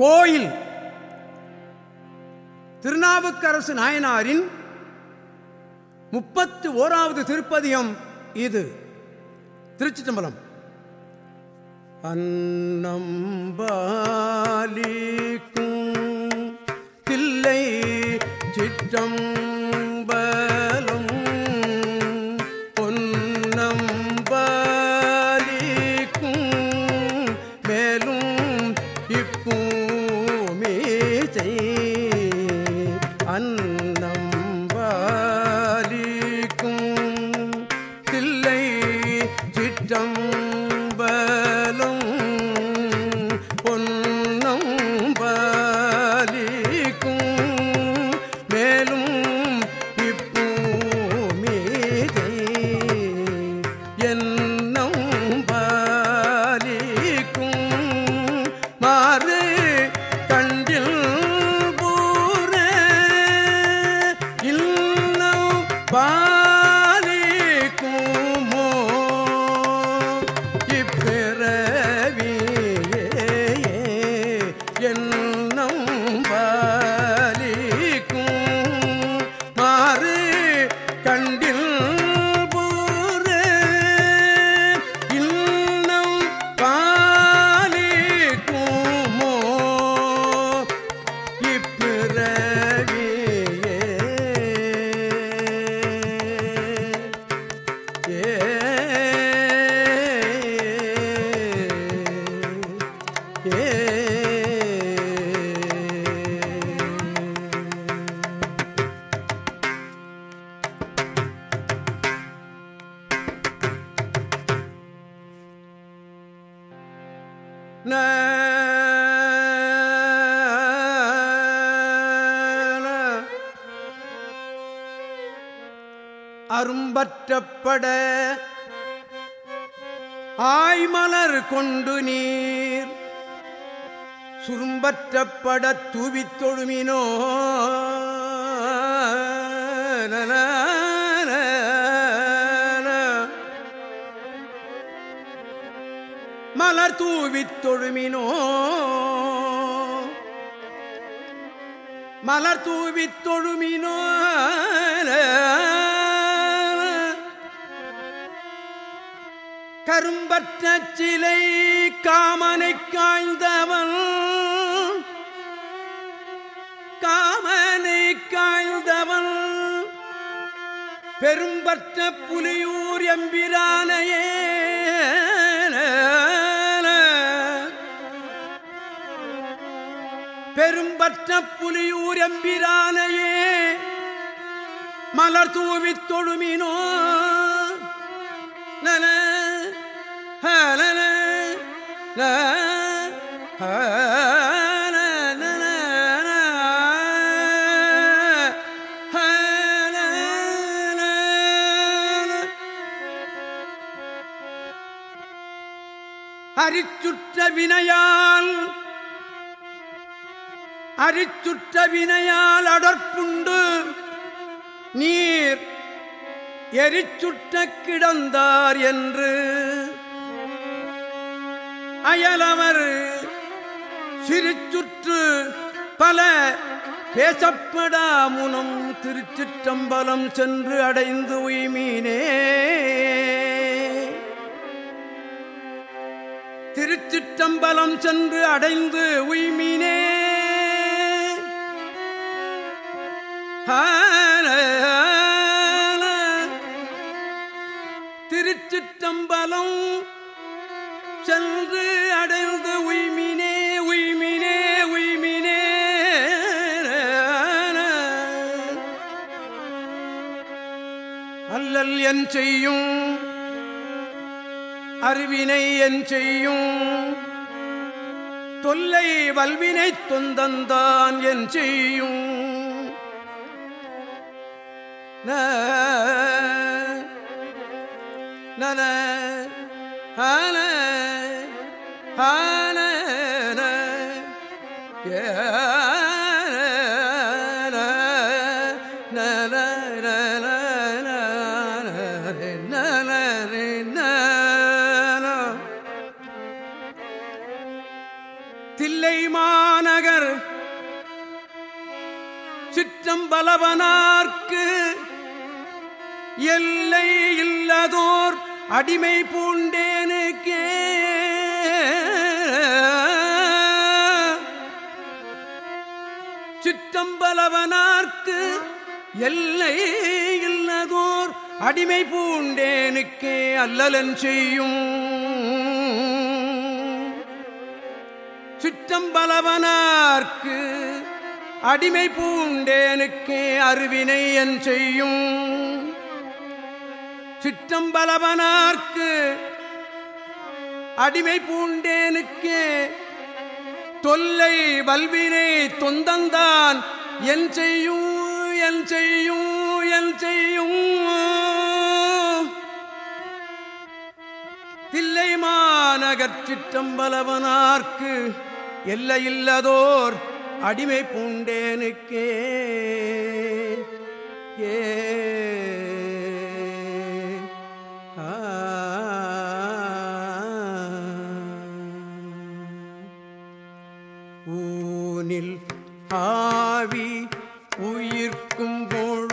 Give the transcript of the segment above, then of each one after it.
கோயில். திருநாவுக்கரசு நாயனாரின் முப்பத்து ஓராவது திருப்பதியம் இது. திருச்சி தம்பலம் அன்னம்பாலிக்கும் தில்லை சிற்றம் ஆற்றப்பட ஆய்மலர் கொண்டு நீர். சுரும்பற்றப்பட தூவித் தொழுமினோ. மலர் தூவித் தொழுமினோ. மலர் தூவித் கரும்பற்ற சிலை காமனை காய்ந்தவன் காமனை காய்ந்தவன் பெரும்பற்ற புலியூர் எம்பிரானையே. பெரும்பற்ற புலியூர் எம்பிரானையே. மலர் தூவித் தொழுமினோ. நன வினையால் அரிச்சுற்ற வினையால் அடற்புண்டு நீர் எரிச்சுட்ட கிடந்தார் என்று அயலவர் சிரிச்சுற்று பல பேசப்படாமுனும் திருச்சிற்றம்பலம் சென்று அடைந்து உய்மீனே. திருச்சிற்றம்பலம் சென்று அடைந்து உய்மினே. திருச்சிற்றம்பலம் சென்று அடைந்து உய்மினே உய்மினே உய்மினே. அல்லல் என் செய்யும் அறிவினை என் செய்யும். தொல்லை வல்வினை தொந்தந்தான் என் செய்யும். நன ஹன ஹன சிற்றம்பலவனார்க்கு எல்லை இல்லதோர் அடிமை பூண்டேனுக்கே சிற்றம்பலவனார்க்கு எல்லை இல்லதோர் அடிமை பூண்டேனுக்கே அல்லலன் செய்யும். சிற்றம்பலவனார்க்கு அடிமை பூண்டேனுக்கே அருவினை என் செய்யும். சிற்றம்பலவனார்க்கு அடிமை பூண்டேனுக்கே தொல்லை வல்வினை தொந்தந்தான். என் செய்யும் என் செய்யும் என் செய்யும். தில்லை மாநகர் சிற்றம்பலவனார்க்கு எல்லையில்லதோர் அடிமை பூண்டேனுக்கே. ஏ. ஊனில் ஆவி உயிர்க்கும் போல்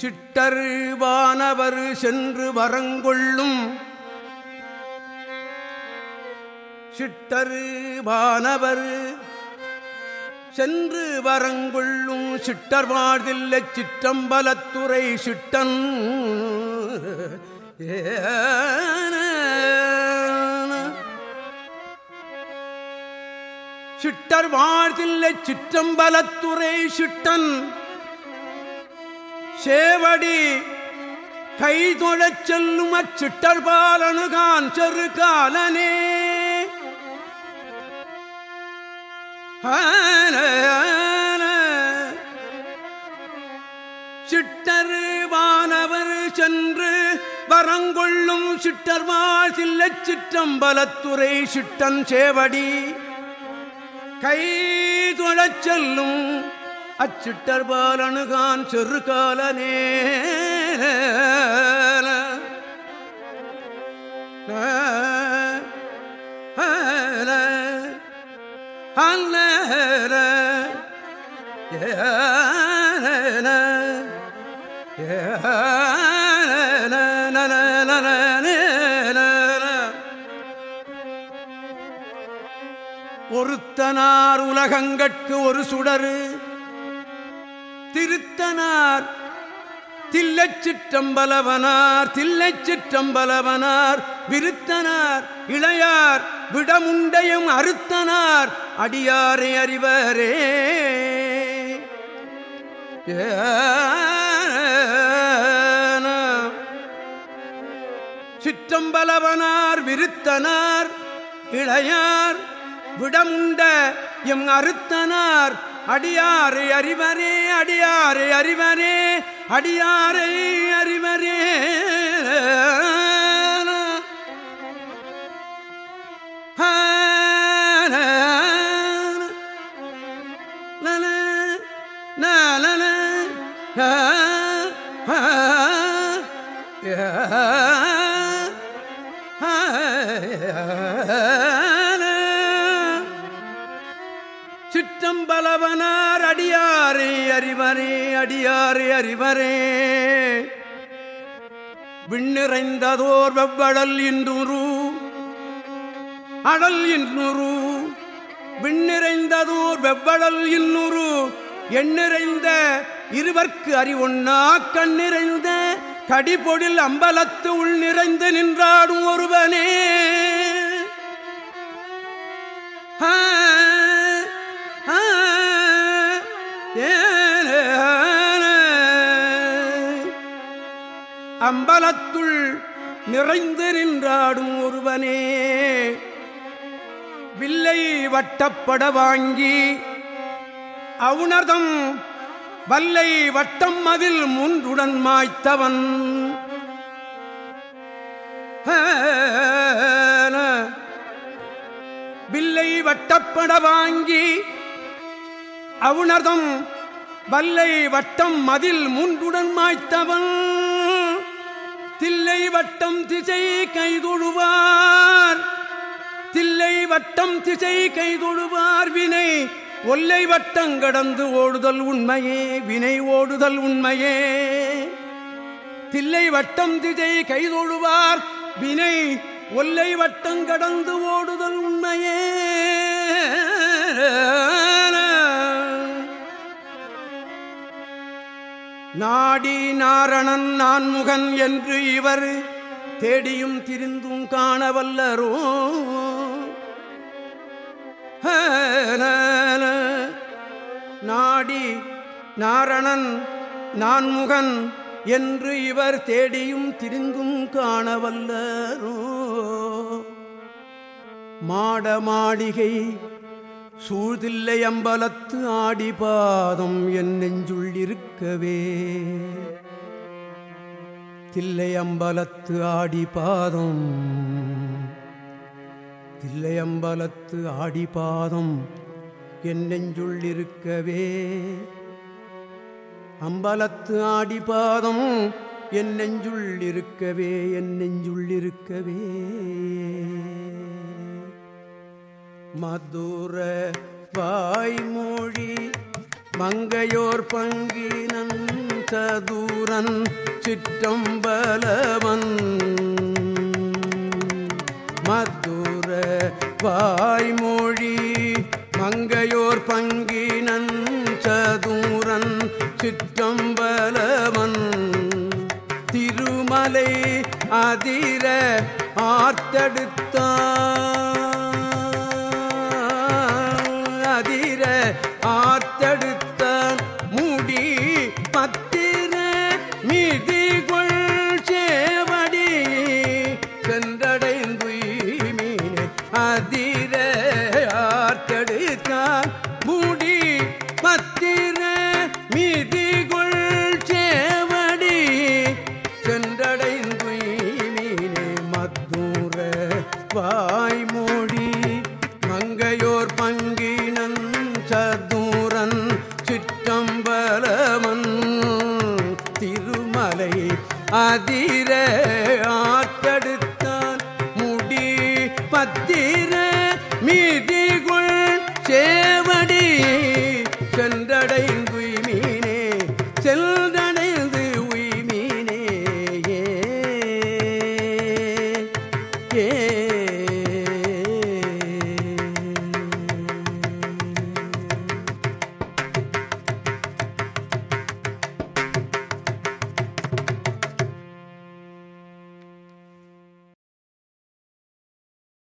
சிட்டரு வானவர் சென்று வரங்கொள்ளும். சிட்டரு வானவர் சென்று வரங்கொள்ளும். சிட்டர் வாழ்தில்லை சிற்றம்பலத்துறை சிட்டன். ஏன சிட்டர் வாழ்தில்லை சிற்றம்பலத்துறை சிட்டன். சேவடி கைதொழச் செல்லும் அச்சிட்டர்பாலனுகான் செரு காலனே. சிட்டரு வானவர் சென்று வரங்கொள்ளும் சிட்டர்வாழ் சில்லை சிற்றம்பலத்துறை சிட்டன் சேவடி கை தொழச் செல்லும் அச்சிட்டர் பாலனுகான் செரு காலனே ஒருத்தனார் உலகங்கட்கு ஒரு சுடரு. திருத்தனார். தில்லச்சிற்றம்பலவனார் தில்லச்சிற்றம்பலவனார் விருத்தனார் இளையார் விடமுண்டையும் அறுத்தனார் அடியாரை அறிவரே. சிற்றம்பலவனார் விருத்தனார் இளையார் விடமுண்ட எம் அறுத்தனார் அடியாறு அறிவரே அடியாறு அறிவரே அடியாரை அறிவரே. விண்ணிறைந்ததோர் வெவ்வடல் இன்றுரு அடல் இன்னுரு விண்ணிறைந்ததோர் வெவ்வடல் இன்னுரு எண்ணிறைந்த இருவர்க்கு அறிவொன்னா கண்ணிறைந்த கடிபொடில் அம்பலத்து உள் நிறைந்து நின்றாடும் ஒருவனே. அம்பலத்துள் நிறைந்து நின்றாடும் ஒருவனே. வில்லை வட்டப்பட வாங்கி அவுணர்தம் வல்லை வட்டம் அதில் முன்றுடன் மாய்த்தவன். வில்லை வட்டப்பட வாங்கி அவுணர்தம் வல்லை வட்டம் மதில் முன்றுடன் மாய்த்தவன். தில்லை வட்டம் திசை கைதொழுவார். தில்லை வட்டம் திசை கைதொழுவார் வினை. ஒல்லை வட்டம் கடந்து ஓடுதல் உண்மையே. வினை ஓடுதல் உண்மையே. தில்லை வட்டம் திசை கைதொழுவார் வினை. ஒல்லை வட்டம் கடந்து ஓடுதல் உண்மையே. நாடி நாரணன் நான்முகன் என்று இவர் தேடியும் திரிந்தும் காணவல்லரோ. நாடி நாரணன் நான்முகன் என்று இவர் தேடியும் திரிந்தும் காணவல்லரோ. மாட மாளிகை சூழ்தில்லை அம்பலத்து ஆடி பாதம் என் நெஞ்சுள் இருக்கவே. தில்லை அம்பலத்து ஆடி பாதம் தில்லை அம்பலத்து ஆடி பாதம் என் நெஞ்சுள் இருக்கவே. அம்பலத்து ஆடிபாதம் என் நெஞ்சுள் இருக்கவே என் நெஞ்சுள் இருக்கவே. மதுர வாய்மொழி மங்கையோர் பங்கினன் சதுரன் சிற்றம்பலவன். மதுர வாய்மொழி மங்கையோர் பங்கினன் சதுரன் சிற்றம்பலவன். திருமலை அதிர ஆர்த்தெடுத்தான்.